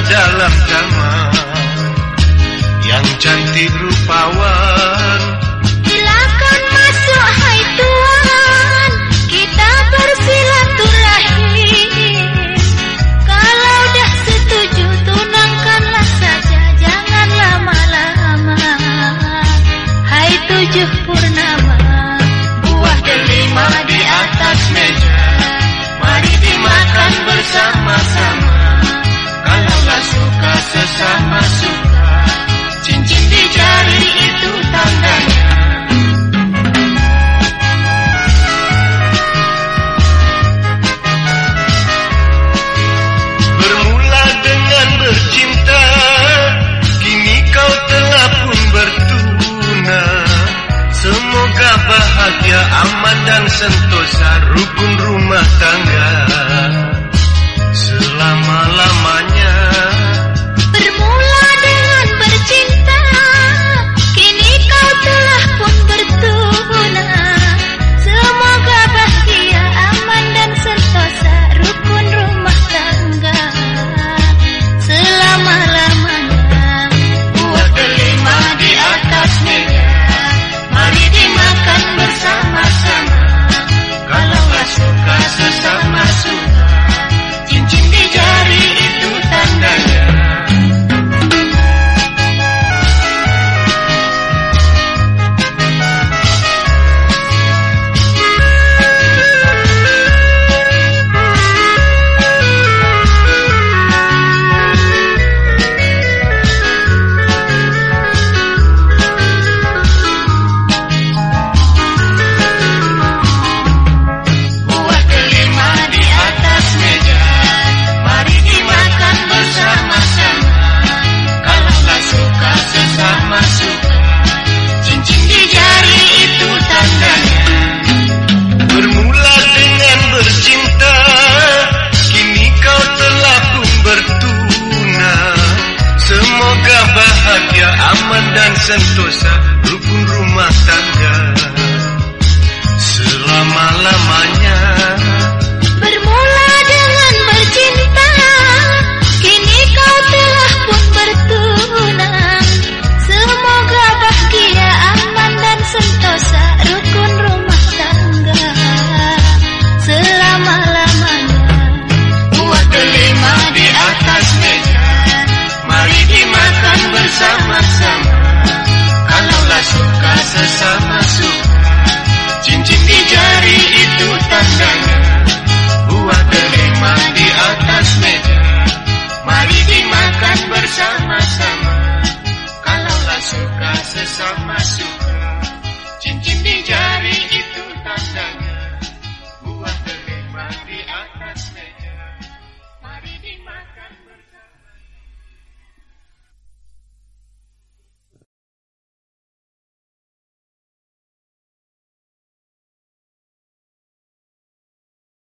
dalam kamar. Yang cantik rupawan dan sentosa Rukun rumah tangga bahagia, aman dan sentosa Rukun rumah tangga. Selama-lamanya